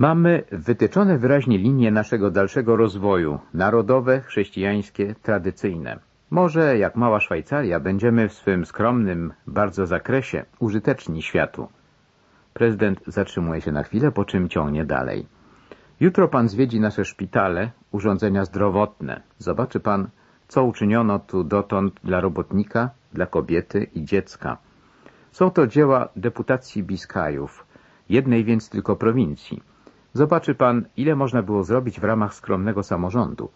Mamy wytyczone wyraźnie linie naszego dalszego rozwoju, narodowe, chrześcijańskie, tradycyjne. Może, jak mała Szwajcaria, będziemy w swym skromnym bardzo zakresie użyteczni światu. Prezydent zatrzymuje się na chwilę, po czym ciągnie dalej. Jutro pan zwiedzi nasze szpitale, urządzenia zdrowotne. Zobaczy pan, co uczyniono tu dotąd dla robotnika, dla kobiety i dziecka. Są to dzieła deputacji Biskajów, jednej więc tylko prowincji. Zobaczy pan, ile można było zrobić w ramach skromnego samorządu.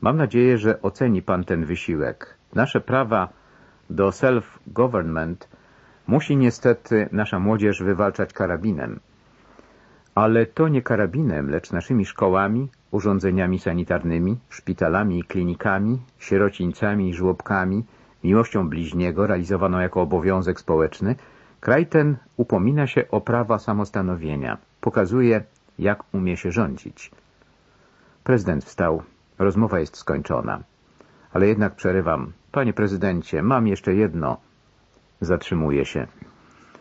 Mam nadzieję, że oceni pan ten wysiłek. Nasze prawa do self-government musi niestety nasza młodzież wywalczać karabinem. Ale to nie karabinem, lecz naszymi szkołami, urządzeniami sanitarnymi, szpitalami i klinikami, sierocińcami i żłobkami, miłością bliźniego realizowaną jako obowiązek społeczny, kraj ten upomina się o prawa samostanowienia. Pokazuje, jak umie się rządzić. Prezydent wstał. Rozmowa jest skończona. Ale jednak przerywam. Panie prezydencie, mam jeszcze jedno. Zatrzymuje się.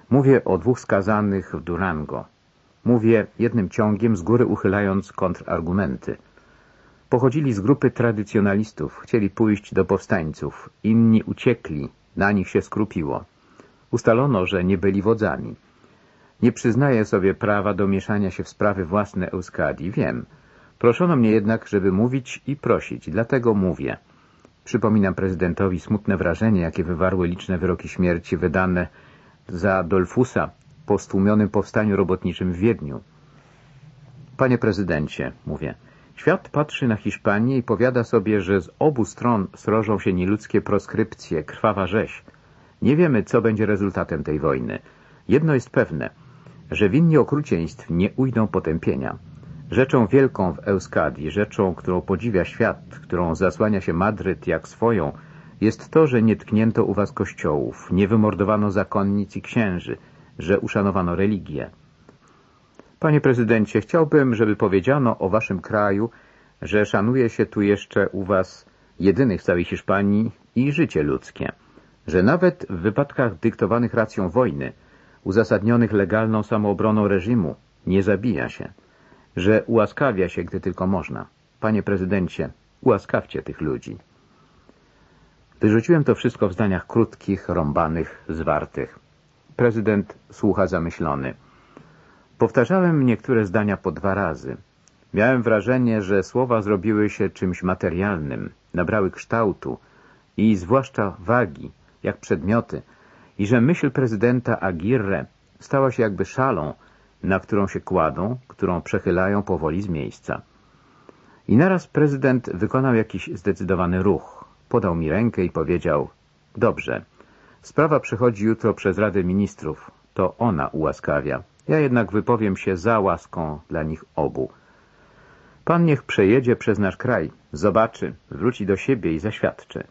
Mówię o dwóch skazanych w Durango. Mówię jednym ciągiem, z góry uchylając kontrargumenty. Pochodzili z grupy tradycjonalistów, chcieli pójść do powstańców. Inni uciekli, na nich się skrupiło. Ustalono, że nie byli wodzami. Nie przyznaję sobie prawa do mieszania się w sprawy własne Euskadii, wiem. Proszono mnie jednak, żeby mówić i prosić, dlatego mówię. Przypominam prezydentowi smutne wrażenie, jakie wywarły liczne wyroki śmierci wydane za Dolfusa po stłumionym powstaniu robotniczym w Wiedniu. Panie prezydencie, mówię, świat patrzy na Hiszpanię i powiada sobie, że z obu stron srożą się nieludzkie proskrypcje, krwawa rzeź. Nie wiemy, co będzie rezultatem tej wojny. Jedno jest pewne, że winni okrucieństw nie ujdą potępienia. Rzeczą wielką w Euskadii, rzeczą, którą podziwia świat, którą zasłania się Madryt jak swoją, jest to, że nie tknięto u was kościołów, nie wymordowano zakonnic i księży, że uszanowano religię. Panie prezydencie, chciałbym, żeby powiedziano o waszym kraju, że szanuje się tu jeszcze u was jedynych w całej Hiszpanii i życie ludzkie, że nawet w wypadkach dyktowanych racją wojny, uzasadnionych legalną samoobroną reżimu, nie zabija się, że ułaskawia się, gdy tylko można. Panie prezydencie, ułaskawcie tych ludzi. Wyrzuciłem to wszystko w zdaniach krótkich, rąbanych, zwartych. Prezydent słucha zamyślony. Powtarzałem niektóre zdania po dwa razy. Miałem wrażenie, że słowa zrobiły się czymś materialnym, nabrały kształtu i zwłaszcza wagi, jak przedmioty, i że myśl prezydenta Aguirre stała się jakby szalą, na którą się kładą, którą przechylają powoli z miejsca. I naraz prezydent wykonał jakiś zdecydowany ruch. Podał mi rękę i powiedział, dobrze, sprawa przechodzi jutro przez Radę Ministrów, to ona ułaskawia. Ja jednak wypowiem się za łaską dla nich obu. Pan niech przejedzie przez nasz kraj, zobaczy, wróci do siebie i zaświadczy.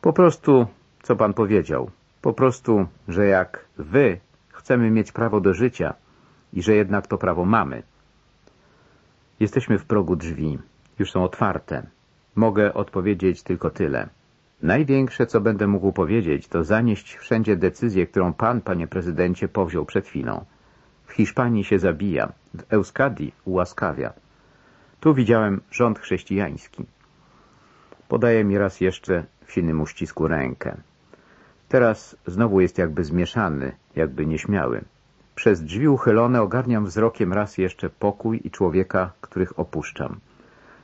Po prostu, co pan powiedział, po prostu, że jak wy chcemy mieć prawo do życia i że jednak to prawo mamy. Jesteśmy w progu drzwi. Już są otwarte. Mogę odpowiedzieć tylko tyle. Największe, co będę mógł powiedzieć, to zanieść wszędzie decyzję, którą pan, panie prezydencie, powziął przed chwilą. W Hiszpanii się zabija, w Euskadii ułaskawia. Tu widziałem rząd chrześcijański. Podaje mi raz jeszcze w silnym uścisku rękę. Teraz znowu jest jakby zmieszany, jakby nieśmiały. Przez drzwi uchylone ogarniam wzrokiem raz jeszcze pokój i człowieka, których opuszczam.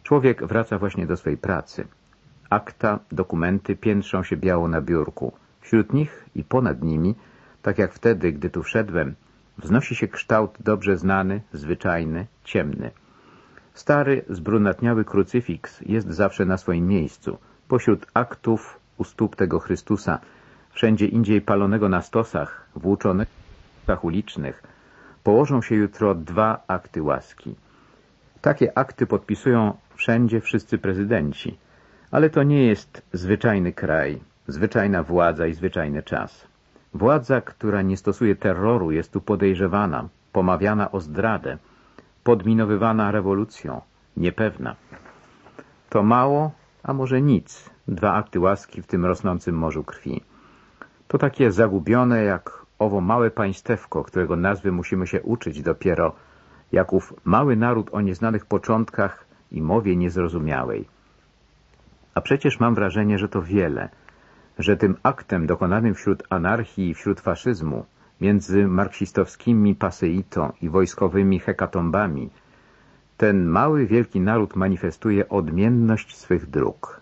Człowiek wraca właśnie do swej pracy. Akta, dokumenty piętrzą się biało na biurku. Wśród nich i ponad nimi, tak jak wtedy, gdy tu wszedłem, wznosi się kształt dobrze znany, zwyczajny, ciemny. Stary, zbrunatniały krucyfiks jest zawsze na swoim miejscu. Pośród aktów u stóp tego Chrystusa, wszędzie indziej palonego na stosach, włóczonych w ulicznych, położą się jutro dwa akty łaski. Takie akty podpisują wszędzie wszyscy prezydenci, ale to nie jest zwyczajny kraj, zwyczajna władza i zwyczajny czas. Władza, która nie stosuje terroru, jest tu podejrzewana, pomawiana o zdradę, podminowywana rewolucją, niepewna. To mało, a może nic, dwa akty łaski w tym rosnącym morzu krwi. To takie zagubione jak owo małe państewko, którego nazwy musimy się uczyć dopiero Jaków mały naród o nieznanych początkach i mowie niezrozumiałej. A przecież mam wrażenie, że to wiele, że tym aktem dokonanym wśród anarchii i wśród faszyzmu, między marksistowskimi paseitą i wojskowymi hekatombami, ten mały, wielki naród manifestuje odmienność swych dróg.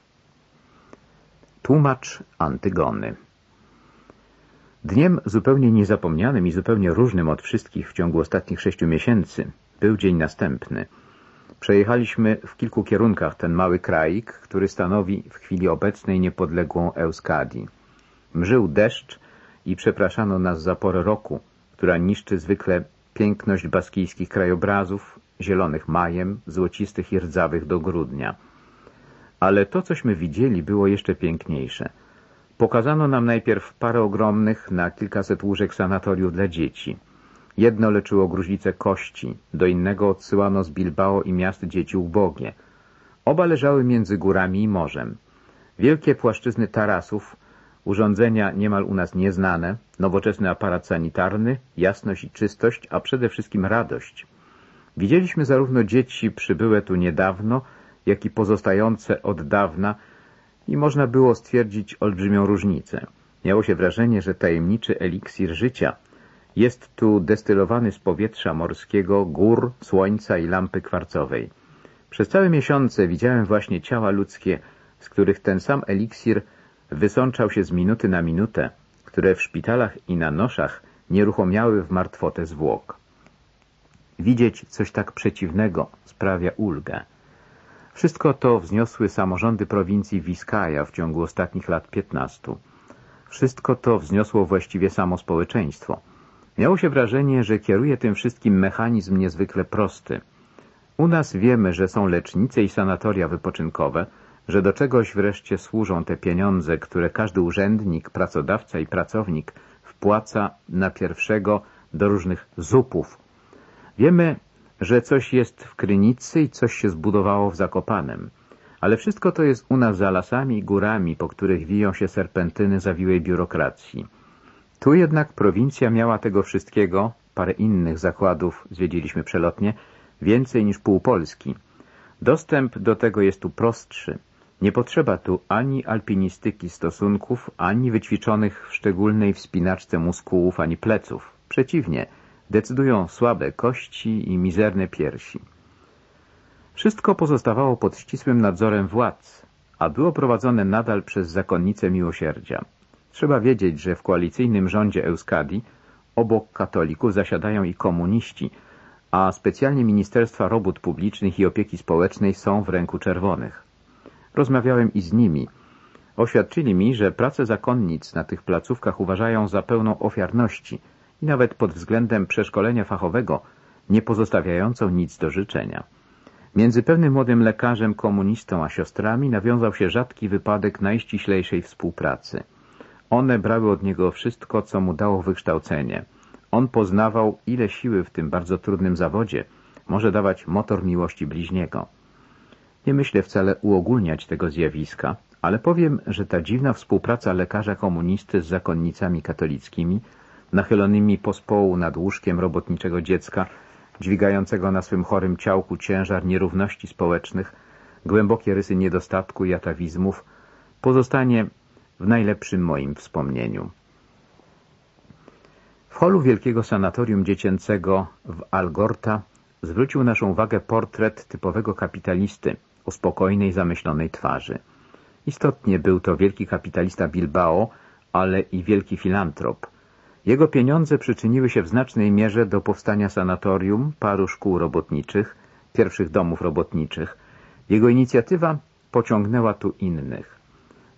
Tłumacz Antygony Dniem zupełnie niezapomnianym i zupełnie różnym od wszystkich w ciągu ostatnich sześciu miesięcy był dzień następny. Przejechaliśmy w kilku kierunkach ten mały kraik, który stanowi w chwili obecnej niepodległą Euskadi. Mżył deszcz i przepraszano nas za porę roku, która niszczy zwykle piękność baskijskich krajobrazów, zielonych majem, złocistych i rdzawych do grudnia. Ale to, cośmy widzieli, było jeszcze piękniejsze. Pokazano nam najpierw parę ogromnych, na kilkaset łóżek sanatoriów dla dzieci. Jedno leczyło gruźlicę kości, do innego odsyłano z Bilbao i miast dzieci ubogie. Oba leżały między górami i morzem. Wielkie płaszczyzny tarasów, urządzenia niemal u nas nieznane, nowoczesny aparat sanitarny, jasność i czystość, a przede wszystkim radość. Widzieliśmy zarówno dzieci przybyłe tu niedawno, jak i pozostające od dawna i można było stwierdzić olbrzymią różnicę. Miało się wrażenie, że tajemniczy eliksir życia jest tu destylowany z powietrza morskiego, gór, słońca i lampy kwarcowej. Przez całe miesiące widziałem właśnie ciała ludzkie, z których ten sam eliksir wysączał się z minuty na minutę, które w szpitalach i na noszach nieruchomiały w martwotę zwłok. Widzieć coś tak przeciwnego sprawia ulgę. Wszystko to wzniosły samorządy prowincji Wiskaja w ciągu ostatnich lat piętnastu. Wszystko to wzniosło właściwie samo społeczeństwo. Miało się wrażenie, że kieruje tym wszystkim mechanizm niezwykle prosty. U nas wiemy, że są lecznice i sanatoria wypoczynkowe, że do czegoś wreszcie służą te pieniądze, które każdy urzędnik, pracodawca i pracownik wpłaca na pierwszego do różnych zupów. Wiemy, że coś jest w Krynicy i coś się zbudowało w Zakopanem. Ale wszystko to jest u nas za lasami i górami, po których wiją się serpentyny zawiłej biurokracji. Tu jednak prowincja miała tego wszystkiego, parę innych zakładów zwiedziliśmy przelotnie, więcej niż pół Polski. Dostęp do tego jest tu prostszy. Nie potrzeba tu ani alpinistyki stosunków, ani wyćwiczonych w szczególnej wspinaczce muskułów, ani pleców. Przeciwnie, decydują słabe kości i mizerne piersi. Wszystko pozostawało pod ścisłym nadzorem władz, a było prowadzone nadal przez zakonnicę miłosierdzia. Trzeba wiedzieć, że w koalicyjnym rządzie Euskadi obok katolików zasiadają i komuniści, a specjalnie Ministerstwa Robót Publicznych i Opieki Społecznej są w ręku czerwonych. Rozmawiałem i z nimi. Oświadczyli mi, że pracę zakonnic na tych placówkach uważają za pełną ofiarności nawet pod względem przeszkolenia fachowego nie pozostawiającą nic do życzenia. Między pewnym młodym lekarzem komunistą a siostrami nawiązał się rzadki wypadek najściślejszej współpracy. One brały od niego wszystko, co mu dało wykształcenie. On poznawał, ile siły w tym bardzo trudnym zawodzie może dawać motor miłości bliźniego. Nie myślę wcale uogólniać tego zjawiska, ale powiem, że ta dziwna współpraca lekarza komunisty z zakonnicami katolickimi, nachylonymi pospołu nad łóżkiem robotniczego dziecka, dźwigającego na swym chorym ciałku ciężar nierówności społecznych, głębokie rysy niedostatku i atawizmów, pozostanie w najlepszym moim wspomnieniu. W holu wielkiego sanatorium dziecięcego w Algorta zwrócił naszą uwagę portret typowego kapitalisty o spokojnej, zamyślonej twarzy. Istotnie był to wielki kapitalista Bilbao, ale i wielki filantrop. Jego pieniądze przyczyniły się w znacznej mierze do powstania sanatorium, paru szkół robotniczych, pierwszych domów robotniczych. Jego inicjatywa pociągnęła tu innych.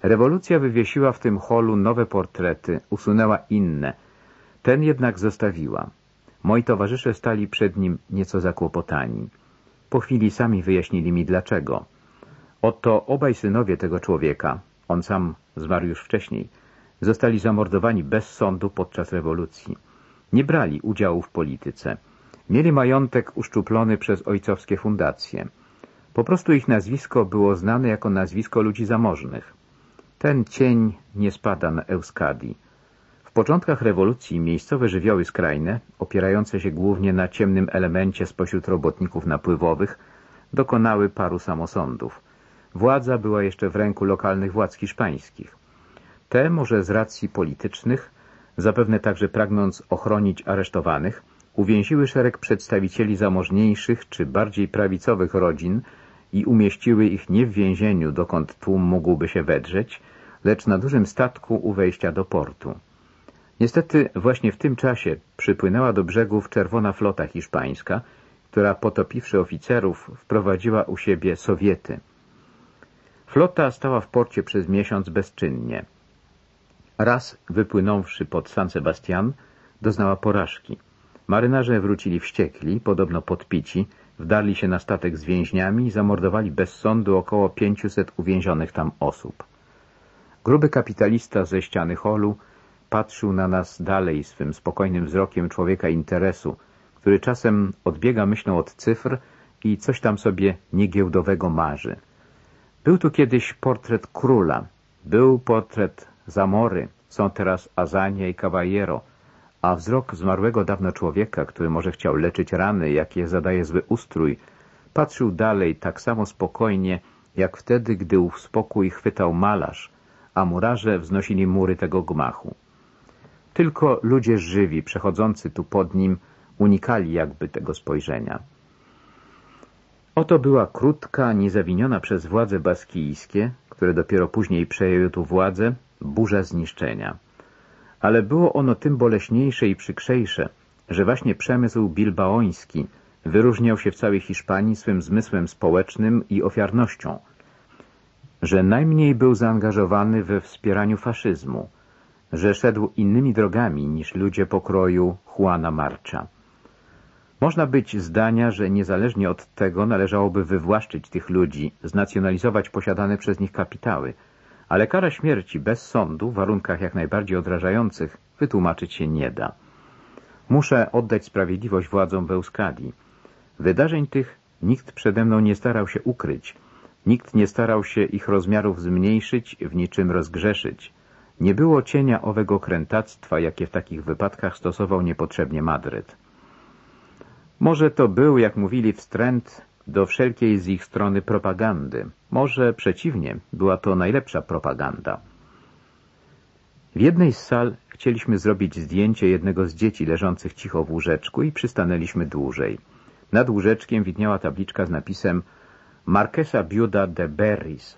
Rewolucja wywiesiła w tym holu nowe portrety, usunęła inne. Ten jednak zostawiła. Moi towarzysze stali przed nim nieco zakłopotani. Po chwili sami wyjaśnili mi dlaczego. Oto obaj synowie tego człowieka, on sam zmarł już wcześniej, zostali zamordowani bez sądu podczas rewolucji. Nie brali udziału w polityce. Mieli majątek uszczuplony przez ojcowskie fundacje. Po prostu ich nazwisko było znane jako nazwisko ludzi zamożnych. Ten cień nie spada na Euskadi. W początkach rewolucji miejscowe żywioły skrajne, opierające się głównie na ciemnym elemencie spośród robotników napływowych, dokonały paru samosądów. Władza była jeszcze w ręku lokalnych władz hiszpańskich. Te, może z racji politycznych, zapewne także pragnąc ochronić aresztowanych, uwięziły szereg przedstawicieli zamożniejszych czy bardziej prawicowych rodzin i umieściły ich nie w więzieniu, dokąd tłum mógłby się wedrzeć, lecz na dużym statku u wejścia do portu. Niestety właśnie w tym czasie przypłynęła do brzegów czerwona flota hiszpańska, która potopiwszy oficerów wprowadziła u siebie Sowiety. Flota stała w porcie przez miesiąc bezczynnie. Raz wypłynąwszy pod San Sebastian, doznała porażki. Marynarze wrócili wściekli, podobno podpici, wdarli się na statek z więźniami i zamordowali bez sądu około 500 uwięzionych tam osób. Gruby kapitalista ze ściany holu patrzył na nas dalej swym spokojnym wzrokiem człowieka interesu, który czasem odbiega myślą od cyfr i coś tam sobie niegiełdowego marzy. Był tu kiedyś portret króla, był portret Zamory, są teraz Azania i Caballero, a wzrok zmarłego dawno człowieka, który może chciał leczyć rany, jakie zadaje zły ustrój, patrzył dalej tak samo spokojnie, jak wtedy, gdy ów spokój chwytał malarz, a murarze wznosili mury tego gmachu. Tylko ludzie żywi, przechodzący tu pod nim, unikali jakby tego spojrzenia. Oto była krótka, niezawiniona przez władze baskijskie, które dopiero później przejęły tu władzę, burza zniszczenia. Ale było ono tym boleśniejsze i przykrzejsze, że właśnie przemysł bilbaoński wyróżniał się w całej Hiszpanii swym zmysłem społecznym i ofiarnością, że najmniej był zaangażowany we wspieraniu faszyzmu, że szedł innymi drogami niż ludzie pokroju Juana Marcha. Można być zdania, że niezależnie od tego należałoby wywłaszczyć tych ludzi, znacjonalizować posiadane przez nich kapitały, ale kara śmierci bez sądu, w warunkach jak najbardziej odrażających, wytłumaczyć się nie da. Muszę oddać sprawiedliwość władzom w Euskadi. Wydarzeń tych nikt przede mną nie starał się ukryć, nikt nie starał się ich rozmiarów zmniejszyć, w niczym rozgrzeszyć. Nie było cienia owego krętactwa, jakie w takich wypadkach stosował niepotrzebnie Madryt. Może to był, jak mówili, wstręt do wszelkiej z ich strony propagandy. Może przeciwnie, była to najlepsza propaganda. W jednej z sal chcieliśmy zrobić zdjęcie jednego z dzieci leżących cicho w łóżeczku i przystanęliśmy dłużej. Nad łóżeczkiem widniała tabliczka z napisem Marquesa Biuda de Berris.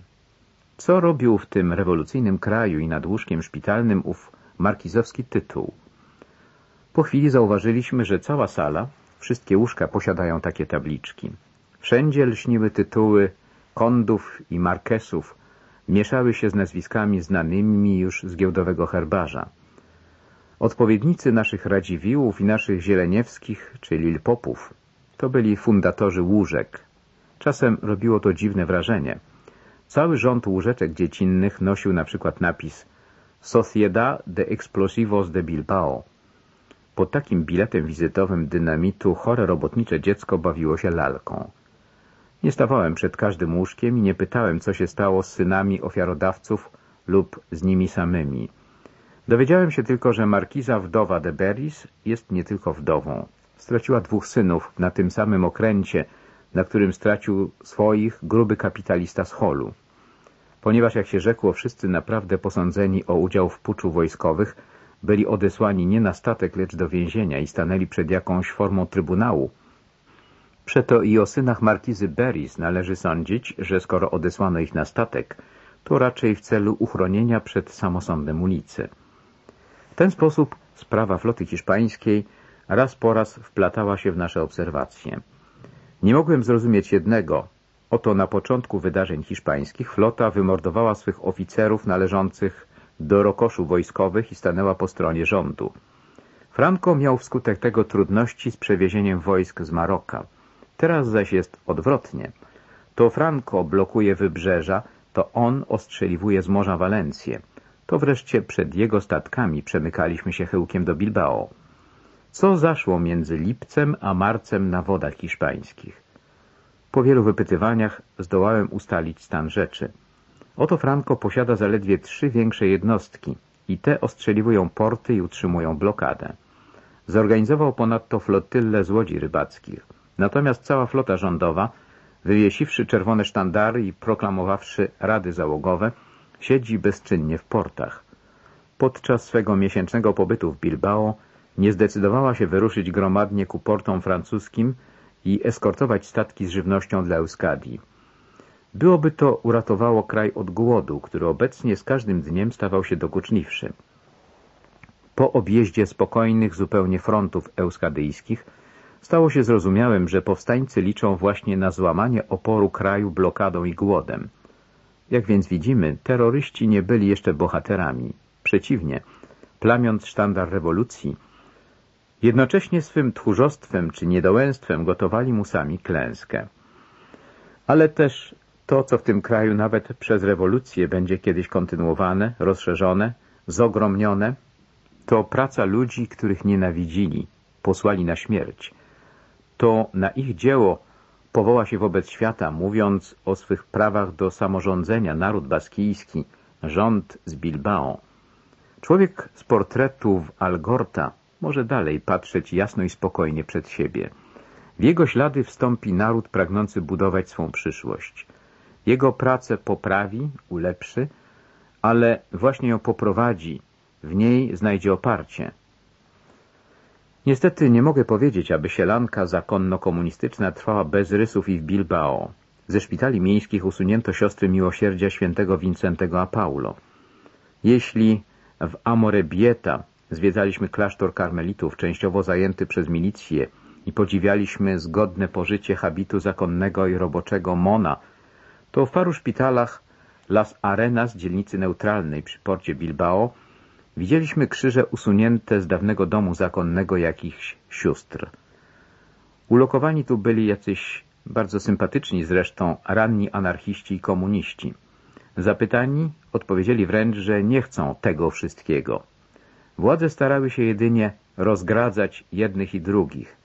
Co robił w tym rewolucyjnym kraju i nad łóżkiem szpitalnym ów markizowski tytuł? Po chwili zauważyliśmy, że cała sala, wszystkie łóżka posiadają takie tabliczki. Wszędzie lśniły tytuły kondów i markesów, mieszały się z nazwiskami znanymi już z giełdowego herbarza. Odpowiednicy naszych Radziwiłłów i naszych Zieleniewskich, czyli Lilpopów, to byli fundatorzy łóżek. Czasem robiło to dziwne wrażenie. Cały rząd łóżeczek dziecinnych nosił na przykład napis Sociedad de Explosivos de Bilbao. Pod takim biletem wizytowym dynamitu chore robotnicze dziecko bawiło się lalką. Nie stawałem przed każdym łóżkiem i nie pytałem, co się stało z synami ofiarodawców lub z nimi samymi. Dowiedziałem się tylko, że markiza wdowa de Beris jest nie tylko wdową. Straciła dwóch synów na tym samym okręcie, na którym stracił swoich gruby kapitalista z holu. Ponieważ, jak się rzekło, wszyscy naprawdę posądzeni o udział w puczu wojskowych byli odesłani nie na statek, lecz do więzienia i stanęli przed jakąś formą trybunału, Przeto i o synach markizy Beris należy sądzić, że skoro odesłano ich na statek, to raczej w celu uchronienia przed samosądem ulicy. W ten sposób sprawa floty hiszpańskiej raz po raz wplatała się w nasze obserwacje. Nie mogłem zrozumieć jednego. Oto na początku wydarzeń hiszpańskich flota wymordowała swych oficerów należących do rokoszu wojskowych i stanęła po stronie rządu. Franco miał wskutek tego trudności z przewiezieniem wojsk z Maroka. Teraz zaś jest odwrotnie. To Franco blokuje wybrzeża, to on ostrzeliwuje z morza Walencję. To wreszcie przed jego statkami przemykaliśmy się chyłkiem do Bilbao. Co zaszło między lipcem a marcem na wodach hiszpańskich? Po wielu wypytywaniach zdołałem ustalić stan rzeczy. Oto Franco posiada zaledwie trzy większe jednostki, i te ostrzeliwują porty i utrzymują blokadę. Zorganizował ponadto flotyllę złodzi rybackich. Natomiast cała flota rządowa, wywiesiwszy czerwone sztandary i proklamowawszy rady załogowe, siedzi bezczynnie w portach. Podczas swego miesięcznego pobytu w Bilbao nie zdecydowała się wyruszyć gromadnie ku portom francuskim i eskortować statki z żywnością dla Euskadii. Byłoby to uratowało kraj od głodu, który obecnie z każdym dniem stawał się dokuczliwszy. Po objeździe spokojnych zupełnie frontów euskadyjskich stało się zrozumiałym, że powstańcy liczą właśnie na złamanie oporu kraju blokadą i głodem. Jak więc widzimy, terroryści nie byli jeszcze bohaterami. Przeciwnie, plamiąc sztandar rewolucji, jednocześnie swym tchórzostwem czy niedołęstwem gotowali mu sami klęskę. Ale też to, co w tym kraju nawet przez rewolucję będzie kiedyś kontynuowane, rozszerzone, zogromnione, to praca ludzi, których nienawidzili, posłali na śmierć. To na ich dzieło powoła się wobec świata, mówiąc o swych prawach do samorządzenia naród baskijski, rząd z Bilbao. Człowiek z portretów Algorta może dalej patrzeć jasno i spokojnie przed siebie. W jego ślady wstąpi naród pragnący budować swą przyszłość. Jego pracę poprawi, ulepszy, ale właśnie ją poprowadzi, w niej znajdzie oparcie. Niestety nie mogę powiedzieć, aby sielanka zakonno-komunistyczna trwała bez rysów i w Bilbao. Ze szpitali miejskich usunięto siostry miłosierdzia świętego Wincentego a Paulo. Jeśli w Amorebieta zwiedzaliśmy klasztor karmelitów, częściowo zajęty przez milicję i podziwialiśmy zgodne pożycie habitu zakonnego i roboczego Mona, to w paru szpitalach Las Arenas, dzielnicy neutralnej przy porcie Bilbao, widzieliśmy krzyże usunięte z dawnego domu zakonnego jakichś sióstr. Ulokowani tu byli jacyś bardzo sympatyczni zresztą ranni anarchiści i komuniści. Zapytani odpowiedzieli wręcz, że nie chcą tego wszystkiego. Władze starały się jedynie rozgradzać jednych i drugich.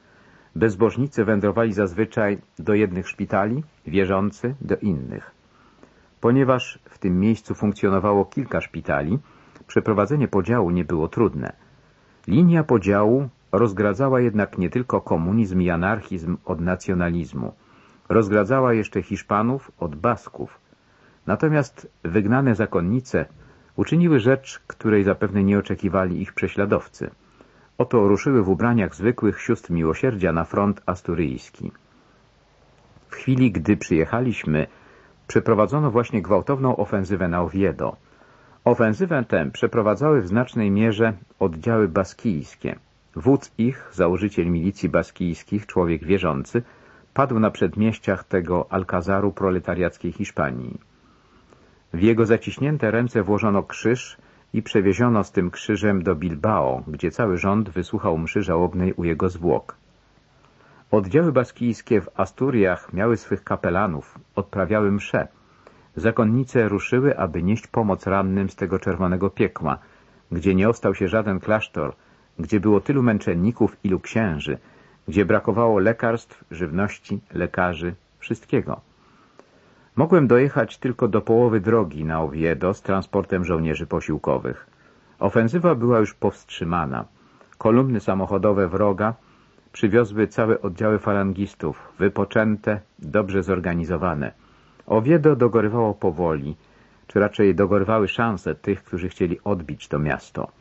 Bezbożnicy wędrowali zazwyczaj do jednych szpitali, wierzący do innych. Ponieważ w tym miejscu funkcjonowało kilka szpitali, przeprowadzenie podziału nie było trudne. Linia podziału rozgradzała jednak nie tylko komunizm i anarchizm od nacjonalizmu. Rozgradzała jeszcze Hiszpanów od Basków. Natomiast wygnane zakonnice uczyniły rzecz, której zapewne nie oczekiwali ich prześladowcy. Oto ruszyły w ubraniach zwykłych sióstr miłosierdzia na front asturyjski. W chwili, gdy przyjechaliśmy, przeprowadzono właśnie gwałtowną ofensywę na Oviedo. Ofensywę tę przeprowadzały w znacznej mierze oddziały baskijskie. Wódz ich, założyciel milicji baskijskich, człowiek wierzący, padł na przedmieściach tego alkazaru proletariackiej Hiszpanii. W jego zaciśnięte ręce włożono krzyż i przewieziono z tym krzyżem do Bilbao, gdzie cały rząd wysłuchał mszy żałobnej u jego zwłok. Oddziały baskijskie w Asturiach miały swych kapelanów, odprawiały msze. Zakonnice ruszyły, aby nieść pomoc rannym z tego czerwonego piekła, gdzie nie ostał się żaden klasztor, gdzie było tylu męczenników, ilu księży, gdzie brakowało lekarstw, żywności, lekarzy, wszystkiego. Mogłem dojechać tylko do połowy drogi na Oviedo z transportem żołnierzy posiłkowych. Ofensywa była już powstrzymana. Kolumny samochodowe wroga przywiozły całe oddziały falangistów, wypoczęte, dobrze zorganizowane. Oviedo dogorywało powoli, czy raczej dogorywały szanse tych, którzy chcieli odbić to miasto.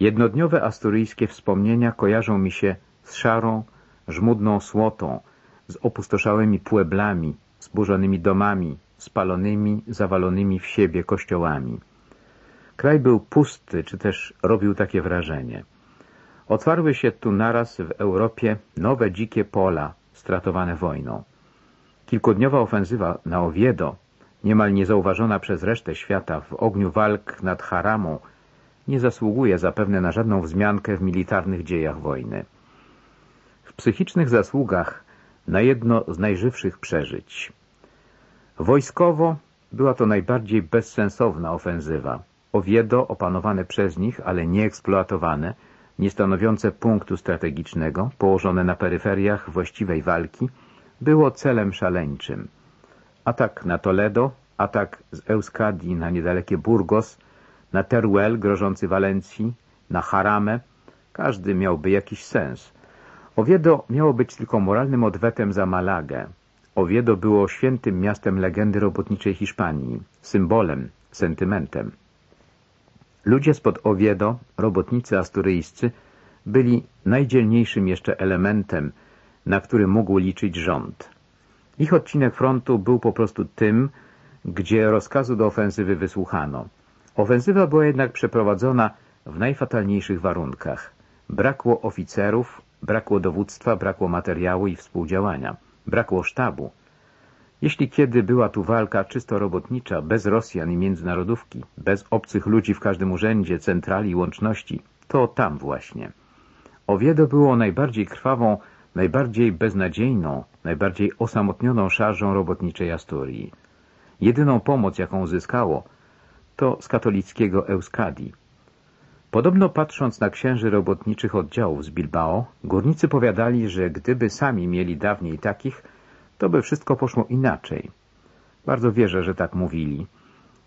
Jednodniowe asturyjskie wspomnienia kojarzą mi się z szarą, żmudną słotą, z opustoszałymi pueblami, zburzonymi domami, spalonymi, zawalonymi w siebie kościołami. Kraj był pusty, czy też robił takie wrażenie. Otwarły się tu naraz w Europie nowe dzikie pola, stratowane wojną. Kilkudniowa ofensywa na Oviedo, niemal niezauważona przez resztę świata w ogniu walk nad Haramą, nie zasługuje zapewne na żadną wzmiankę w militarnych dziejach wojny. W psychicznych zasługach na jedno z najżywszych przeżyć. Wojskowo była to najbardziej bezsensowna ofensywa. Oviedo opanowane przez nich, ale nie eksploatowane, nie stanowiące punktu strategicznego, położone na peryferiach właściwej walki, było celem szaleńczym. Atak na Toledo, atak z Euskadi na niedalekie Burgos, na Teruel grożący Walencji, na Haramę. Każdy miałby jakiś sens. Oviedo miało być tylko moralnym odwetem za Malagę. Oviedo było świętym miastem legendy robotniczej Hiszpanii, symbolem, sentymentem. Ludzie spod Oviedo, robotnicy asturyjscy, byli najdzielniejszym jeszcze elementem, na który mógł liczyć rząd. Ich odcinek frontu był po prostu tym, gdzie rozkazu do ofensywy wysłuchano. Ofensywa była jednak przeprowadzona w najfatalniejszych warunkach. Brakło oficerów, brakło dowództwa, brakło materiału i współdziałania, brakło sztabu. Jeśli kiedy była tu walka czysto robotnicza, bez Rosjan i międzynarodówki, bez obcych ludzi w każdym urzędzie, centrali i łączności, to tam właśnie. Oviedo było najbardziej krwawą, najbardziej beznadziejną, najbardziej osamotnioną szarżą robotniczej Asturii. Jedyną pomoc, jaką uzyskało, to z katolickiego Euskadi. Podobno patrząc na księży robotniczych oddziałów z Bilbao, górnicy powiadali, że gdyby sami mieli dawniej takich, to by wszystko poszło inaczej. Bardzo wierzę, że tak mówili.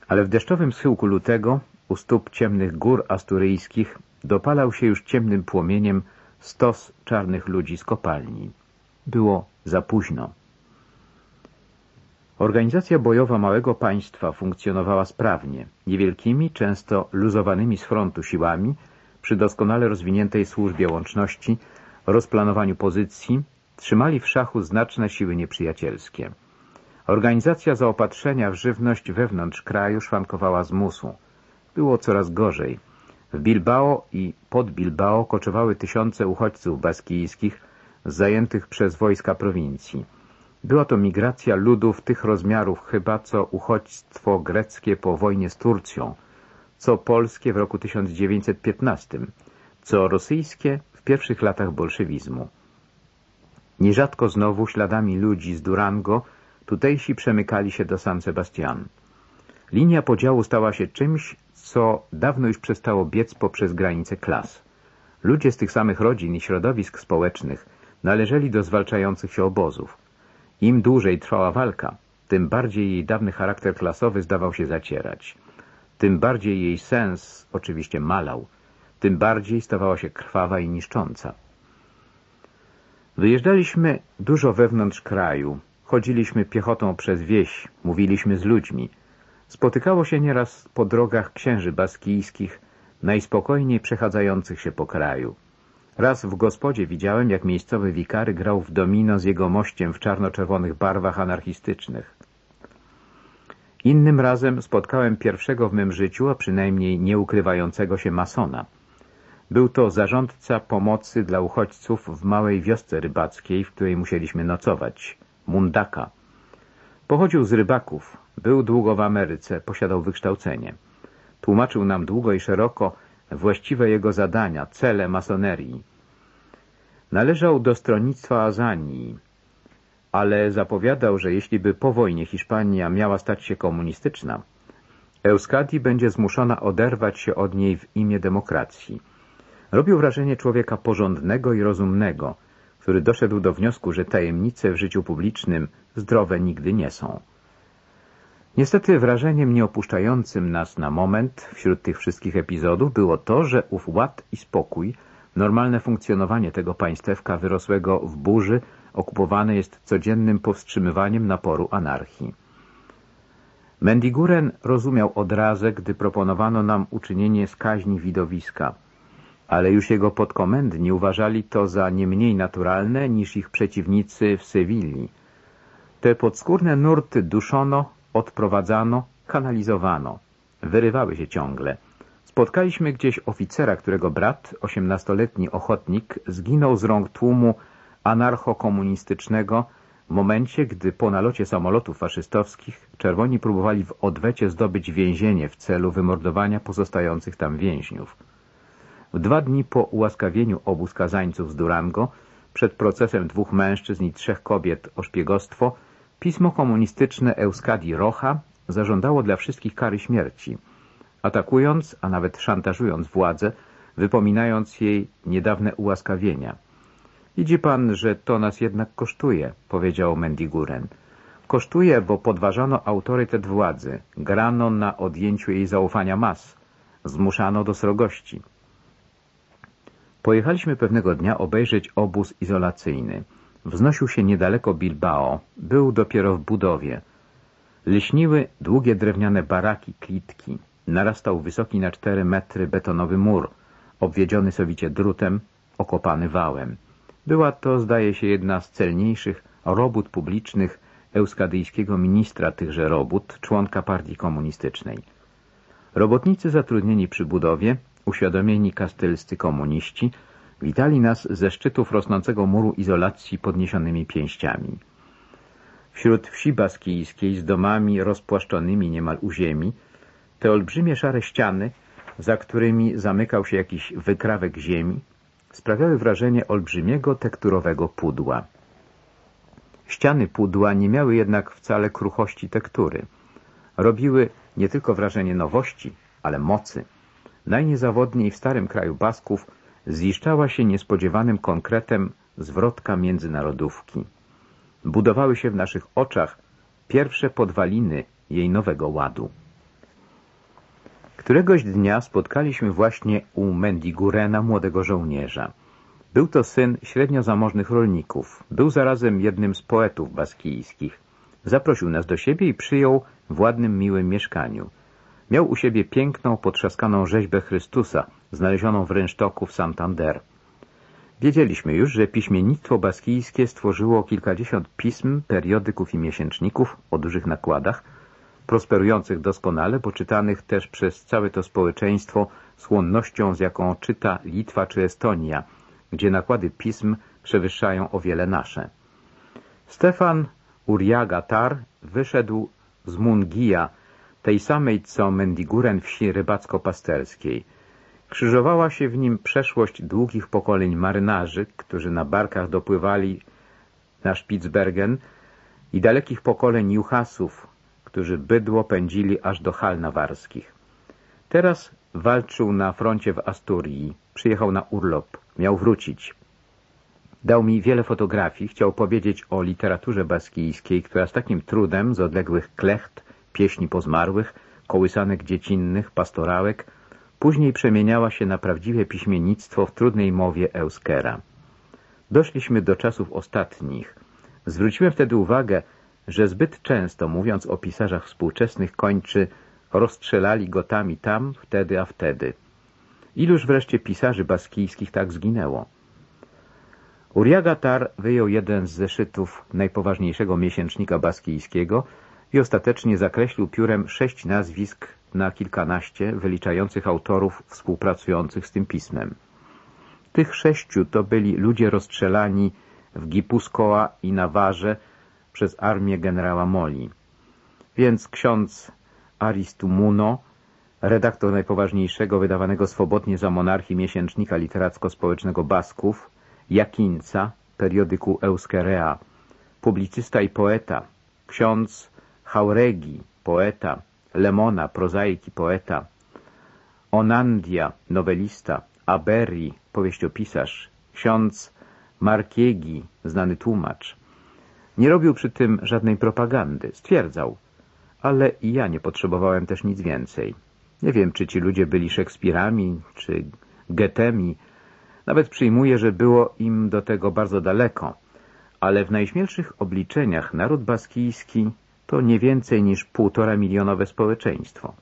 Ale w deszczowym schyłku lutego, u stóp ciemnych gór asturyjskich, dopalał się już ciemnym płomieniem stos czarnych ludzi z kopalni. Było za późno. Organizacja bojowa małego państwa funkcjonowała sprawnie, niewielkimi, często luzowanymi z frontu siłami, przy doskonale rozwiniętej służbie łączności, rozplanowaniu pozycji, trzymali w szachu znaczne siły nieprzyjacielskie. Organizacja zaopatrzenia w żywność wewnątrz kraju szwankowała z musu. Było coraz gorzej. W Bilbao i pod Bilbao koczowały tysiące uchodźców baskijskich zajętych przez wojska prowincji. Była to migracja ludów tych rozmiarów chyba co uchodźstwo greckie po wojnie z Turcją, co polskie w roku 1915, co rosyjskie w pierwszych latach bolszewizmu. Nierzadko znowu śladami ludzi z Durango tutejsi przemykali się do San Sebastian. Linia podziału stała się czymś, co dawno już przestało biec poprzez granice klas. Ludzie z tych samych rodzin i środowisk społecznych należeli do zwalczających się obozów. Im dłużej trwała walka, tym bardziej jej dawny charakter klasowy zdawał się zacierać. Tym bardziej jej sens oczywiście malał, tym bardziej stawała się krwawa i niszcząca. Wyjeżdżaliśmy dużo wewnątrz kraju, chodziliśmy piechotą przez wieś, mówiliśmy z ludźmi. Spotykało się nieraz po drogach księży baskijskich, najspokojniej przechadzających się po kraju. Raz w gospodzie widziałem, jak miejscowy wikary grał w domino z jego mościem w czarno-czerwonych barwach anarchistycznych. Innym razem spotkałem pierwszego w mym życiu, a przynajmniej nieukrywającego się masona. Był to zarządca pomocy dla uchodźców w małej wiosce rybackiej, w której musieliśmy nocować, Mundaka. Pochodził z rybaków, był długo w Ameryce, posiadał wykształcenie. Tłumaczył nam długo i szeroko właściwe jego zadania, cele masonerii. Należał do stronnictwa Azanii, ale zapowiadał, że jeśli by po wojnie Hiszpania miała stać się komunistyczna, Euskadi będzie zmuszona oderwać się od niej w imię demokracji. Robił wrażenie człowieka porządnego i rozumnego, który doszedł do wniosku, że tajemnice w życiu publicznym zdrowe nigdy nie są. Niestety wrażeniem nieopuszczającym nas na moment wśród tych wszystkich epizodów było to, że ów ład i spokój, normalne funkcjonowanie tego państewka wyrosłego w burzy, okupowane jest codziennym powstrzymywaniem naporu anarchii. Mendiguren rozumiał odrazę, gdy proponowano nam uczynienie skaźni widowiska, ale już jego podkomendni uważali to za nie mniej naturalne niż ich przeciwnicy w Sewilli. Te podskórne nurty duszono, odprowadzano, kanalizowano. Wyrywały się ciągle. Spotkaliśmy gdzieś oficera, którego brat, osiemnastoletni ochotnik, zginął z rąk tłumu anarcho-komunistycznego w momencie, gdy po nalocie samolotów faszystowskich czerwoni próbowali w odwecie zdobyć więzienie w celu wymordowania pozostających tam więźniów. W dwa dni po ułaskawieniu obu skazańców z Durango, przed procesem dwóch mężczyzn i trzech kobiet o szpiegostwo, Pismo komunistyczne Euskadi Rocha zażądało dla wszystkich kary śmierci, atakując, a nawet szantażując władzę, wypominając jej niedawne ułaskawienia. Widzi pan, że to nas jednak kosztuje, powiedział Mendiguren. Kosztuje, bo podważano autorytet władzy, grano na odjęciu jej zaufania mas, zmuszano do srogości. Pojechaliśmy pewnego dnia obejrzeć obóz izolacyjny. Wznosił się niedaleko Bilbao, był dopiero w budowie. Lśniły długie drewniane baraki, klitki. Narastał wysoki na cztery metry betonowy mur, obwiedziony sowicie drutem, okopany wałem. Była to, zdaje się, jedna z celniejszych robót publicznych euskadyjskiego ministra tychże robót, członka partii komunistycznej. Robotnicy zatrudnieni przy budowie, uświadomieni kastylscy komuniści, witali nas ze szczytów rosnącego muru izolacji podniesionymi pięściami. Wśród wsi baskijskiej z domami rozpłaszczonymi niemal u ziemi, te olbrzymie szare ściany, za którymi zamykał się jakiś wykrawek ziemi, sprawiały wrażenie olbrzymiego tekturowego pudła. Ściany pudła nie miały jednak wcale kruchości tektury. Robiły nie tylko wrażenie nowości, ale mocy. Najniezawodniej w starym kraju Basków ziszczała się niespodziewanym konkretem zwrotka międzynarodówki. Budowały się w naszych oczach pierwsze podwaliny jej nowego ładu. Któregoś dnia spotkaliśmy właśnie u Mendigurena młodego żołnierza. Był to syn średnio zamożnych rolników. Był zarazem jednym z poetów baskijskich. Zaprosił nas do siebie i przyjął w ładnym, miłym mieszkaniu. Miał u siebie piękną, potrzaskaną rzeźbę Chrystusa, znalezioną w rynsztoku w Santander. Wiedzieliśmy już, że piśmiennictwo baskijskie stworzyło kilkadziesiąt pism, periodyków i miesięczników o dużych nakładach, prosperujących doskonale, poczytanych też przez całe to społeczeństwo słonnością, z jaką czyta Litwa czy Estonia, gdzie nakłady pism przewyższają o wiele nasze. Stefan Uriaga-Tar wyszedł z Mungija, tej samej co Mendiguren wsi rybacko-pasterskiej. Krzyżowała się w nim przeszłość długich pokoleń marynarzy, którzy na barkach dopływali na Spitsbergen i dalekich pokoleń juchasów, którzy bydło pędzili aż do hal nawarskich. Teraz walczył na froncie w Asturii, przyjechał na urlop, miał wrócić. Dał mi wiele fotografii, chciał powiedzieć o literaturze baskijskiej, która z takim trudem z odległych klecht, pieśni pozmarłych, kołysanek dziecinnych, pastorałek, później przemieniała się na prawdziwe piśmiennictwo w trudnej mowie Euskera. Doszliśmy do czasów ostatnich. Zwróciłem wtedy uwagę, że zbyt często, mówiąc o pisarzach współczesnych, kończy rozstrzelali go tam i tam, wtedy a wtedy. Iluż wreszcie pisarzy baskijskich tak zginęło? Uriagatar wyjął jeden z zeszytów najpoważniejszego miesięcznika baskijskiego i ostatecznie zakreślił piórem sześć nazwisk na kilkanaście wyliczających autorów współpracujących z tym pismem. Tych sześciu to byli ludzie rozstrzelani w Gipuskoa i Nawarze przez armię generała Moli. Więc ksiądz Aristumuno, redaktor najpoważniejszego wydawanego swobodnie za monarchii miesięcznika literacko-społecznego Basków, Jakinca, periodyku Euskerea, publicysta i poeta, ksiądz Hauregi, poeta, Lemona, prozaik i poeta, Onandia, nowelista, Aberi, powieściopisarz, ksiądz Markiegi, znany tłumacz. Nie robił przy tym żadnej propagandy, stwierdzał, ale i ja nie potrzebowałem też nic więcej. Nie wiem, czy ci ludzie byli Szekspirami, czy Goethemi. Nawet przyjmuję, że było im do tego bardzo daleko. Ale w najśmielszych obliczeniach naród baskijski to nie więcej niż półtora milionowe społeczeństwo.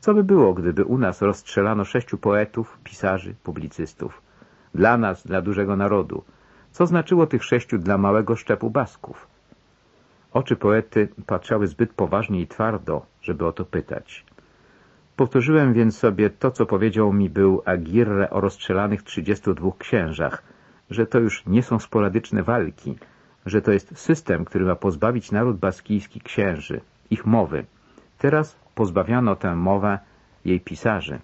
Co by było, gdyby u nas rozstrzelano sześciu poetów, pisarzy, publicystów? Dla nas, dla dużego narodu. Co znaczyło tych sześciu dla małego szczepu Basków? Oczy poety patrzały zbyt poważnie i twardo, żeby o to pytać. Powtórzyłem więc sobie to, co powiedział mi był Agirre o rozstrzelanych 32 księżach, że to już nie są sporadyczne walki, że to jest system, który ma pozbawić naród baskijski księży, ich mowy. Teraz pozbawiano tę mowę jej pisarzy.